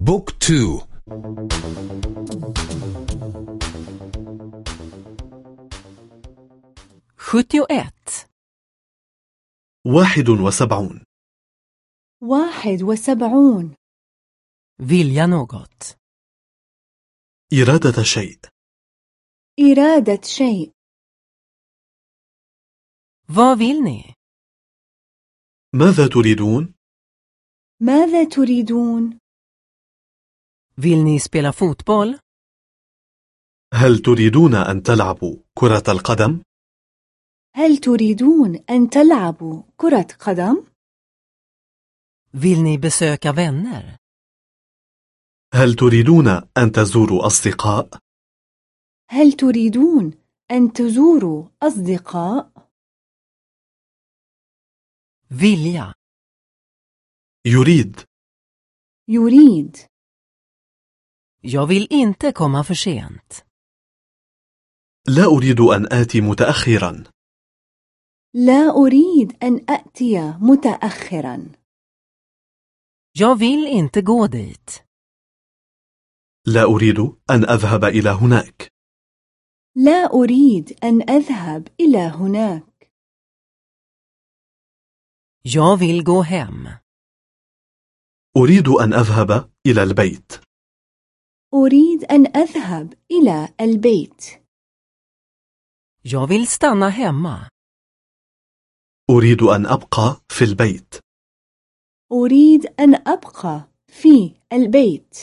بوك تو. sjuttioett, واحد وسبعون. واحد وسبعون. Vilja något, إرادة شيء. إرادة شيء. Ni? ماذا تريدون؟ ماذا تريدون؟ Vill ni spela fotboll? هل تريدون أن تلعبوا كرة القدم؟ هل تريدون أن تلعبوا كرة قدم؟ Vill ni besöka vänner? هل تريدون أن تزوروا أصدقاء؟ هل تريدون أن تزوروا أصدقاء؟ Vilja, يريد يريد jag vill inte komma för sent. لا أريد أن آتي متأخرا لا أريد أن أأتي متأخرا Jag vill inte gå dit. لا أريد أن أذهب إلى هناك لا أريد أن أذهب إلى هناك Jag vill gå hem. أريد أن أذهب إلى البيت أريد أن أذهب إلى البيت Jag vill stanna hemma. أريد أن أبقى في البيت أريد أن أبقى في البيت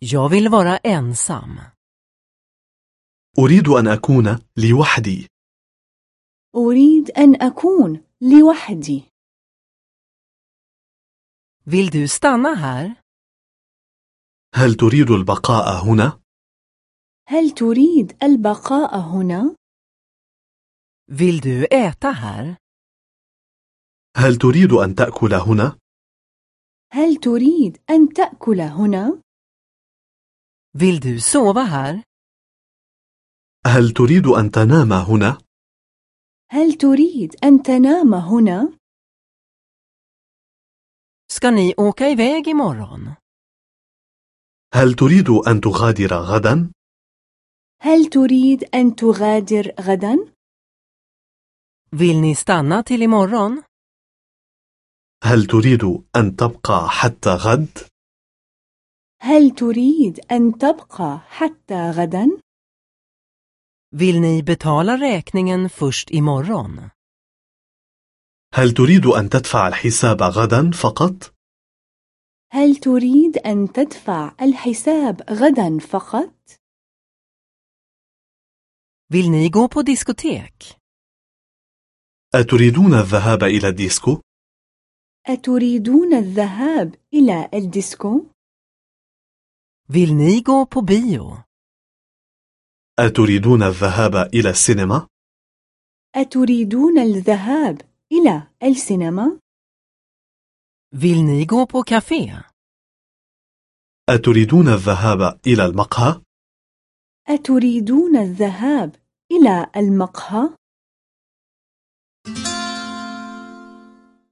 Jag vill vara ensam. أريد أن أكون لوحدي أريد أن أكون لوحدي Vill du stanna här? هل تريد البقاء هنا؟ هل تريد البقاء هنا؟ Vill du äta här? هل تريد أن تأكل هنا؟ هل تريد أن تأكل هنا؟ Vill du sova här? هل تريد أن تنام هنا؟ هل تريد أن تنام هنا؟ Ska ni åka iväg imorgon? هل تريد أن تغادر غدا؟ هل تريد أن تغادر غدا؟ Vill ni stanna till imorgon? هل تريد أن تبقى حتى غد؟ هل تريد أن تبقى حتى غدا؟ Vill ni betala räkningen först imorgon? هل تريد أن تدفع الحساب غدا فقط؟ هل تريد أن تدفع الحساب غدا فقط؟ Vill ni gå på diskotek? أتريدون الذهاب إلى الديسكو؟ أتريدون الذهاب إلى الديسكو؟ Vill ni gå på bio? أتريدون الذهاب إلى السينما؟ أتريدون الذهاب إلى السينما؟ Vill ni gå på café? أتريدون الذهاب إلى المقهى؟ أتريدون الذهاب إلى المقهى؟